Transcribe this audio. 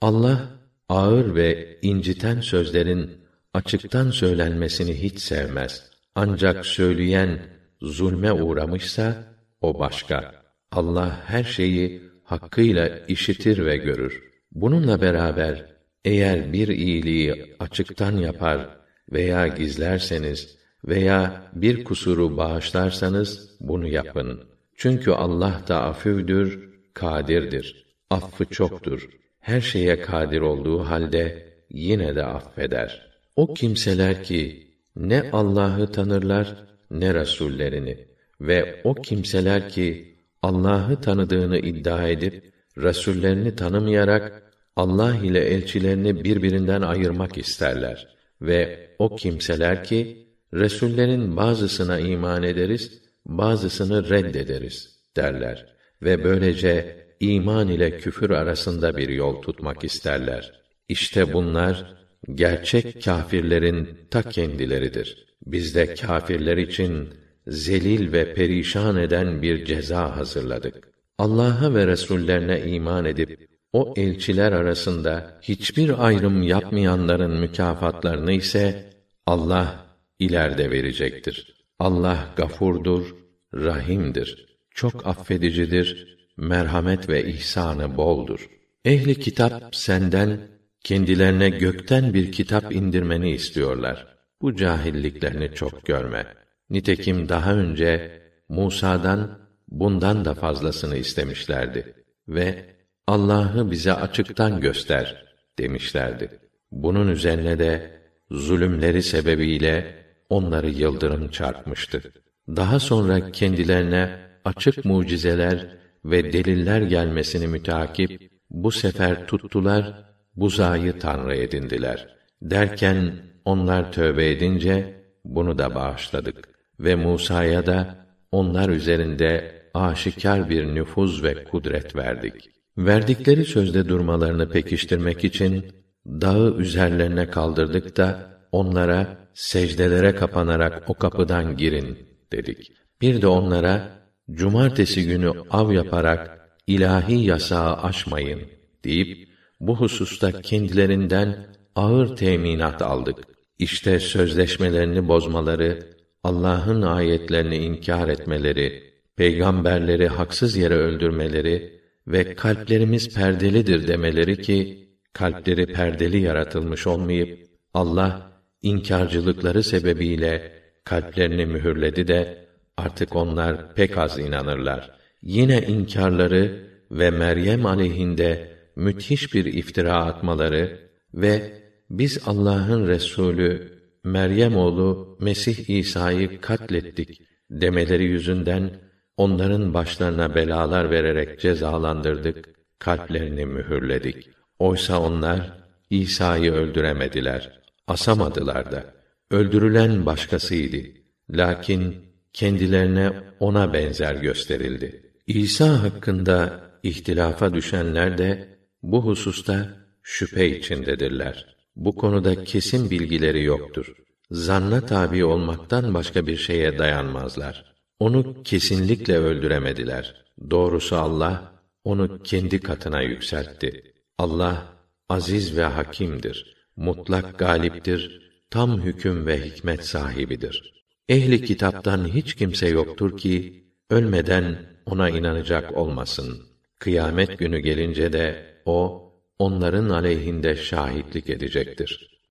Allah ağır ve inciten sözlerin açıktan söylenmesini hiç sevmez. Ancak söyleyen zulme uğramışsa o başka. Allah her şeyi hakkıyla işitir ve görür. Bununla beraber eğer bir iyiliği açıktan yapar veya gizlerseniz veya bir kusuru bağışlarsanız bunu yapın. Çünkü Allah da afüvdür, kadirdir. Affı çoktur. Her şeye kadir olduğu halde yine de affeder. O kimseler ki ne Allah'ı tanırlar ne resullerini ve o kimseler ki Allah'ı tanıdığını iddia edip resullerini tanımayarak Allah ile elçilerini birbirinden ayırmak isterler ve o kimseler ki resullerin bazısına iman ederiz, bazısını reddederiz derler ve böylece iman ile küfür arasında bir yol tutmak isterler. İşte bunlar gerçek kâfirlerin ta kendileridir. Biz de kâfirler için zelil ve perişan eden bir ceza hazırladık. Allah'a ve resullerine iman edip o elçiler arasında hiçbir ayrım yapmayanların mükafatlarını ise Allah ileride verecektir. Allah gafurdur, rahimdir. Çok affedicidir, merhamet ve ihsanı boldur. Ehli kitap senden kendilerine gökten bir kitap indirmeni istiyorlar. Bu cahilliklerini çok görme. Nitekim daha önce Musa'dan bundan da fazlasını istemişlerdi ve Allah'ı bize açıktan göster demişlerdi. Bunun üzerine de zulümleri sebebiyle onları yıldırım çarpmıştı. Daha sonra kendilerine açık mucizeler ve deliller gelmesini mütakip bu sefer tuttular buzayı tanrı edindiler. Derken onlar tövbe edince bunu da bağışladık ve Musa'ya da onlar üzerinde aşikar bir nüfuz ve kudret verdik. Verdikleri sözde durmalarını pekiştirmek için dağı üzerlerine kaldırdık da onlara secdelere kapanarak o kapıdan girin dedik. Bir de onlara cumartesi günü av yaparak ilahi yasağı aşmayın deyip bu hususta kendilerinden ağır teminat aldık. İşte sözleşmelerini bozmaları, Allah'ın ayetlerini inkar etmeleri, peygamberleri haksız yere öldürmeleri ve kalplerimiz perdelidir demeleri ki kalpleri perdeli yaratılmış olmayıp Allah inkarcılıkları sebebiyle kalplerini mühürledi de artık onlar pek az inanırlar. Yine inkarları ve Meryem aleyhinde müthiş bir iftira atmaları ve biz Allah'ın Resulü Meryem oğlu Mesih İsa'yı katlettik demeleri yüzünden onların başlarına belalar vererek cezalandırdık, kalplerini mühürledik. Oysa onlar İsa'yı öldüremediler, asamadılar da. Öldürülen başkasıydı. Lakin kendilerine ona benzer gösterildi. İsa hakkında ihtilafa düşenler de bu hususta şüphe içindedirler. Bu konuda kesin bilgileri yoktur. Zanna tabi olmaktan başka bir şeye dayanmazlar. Onu kesinlikle öldüremediler. Doğrusu Allah onu kendi katına yükseltti. Allah aziz ve hakimdir. Mutlak galiptir. Tam hüküm ve hikmet sahibidir. Ehli kitaptan hiç kimse yoktur ki ölmeden ona inanacak olmasın. Kıyamet günü gelince de o onların aleyhinde şahitlik edecektir.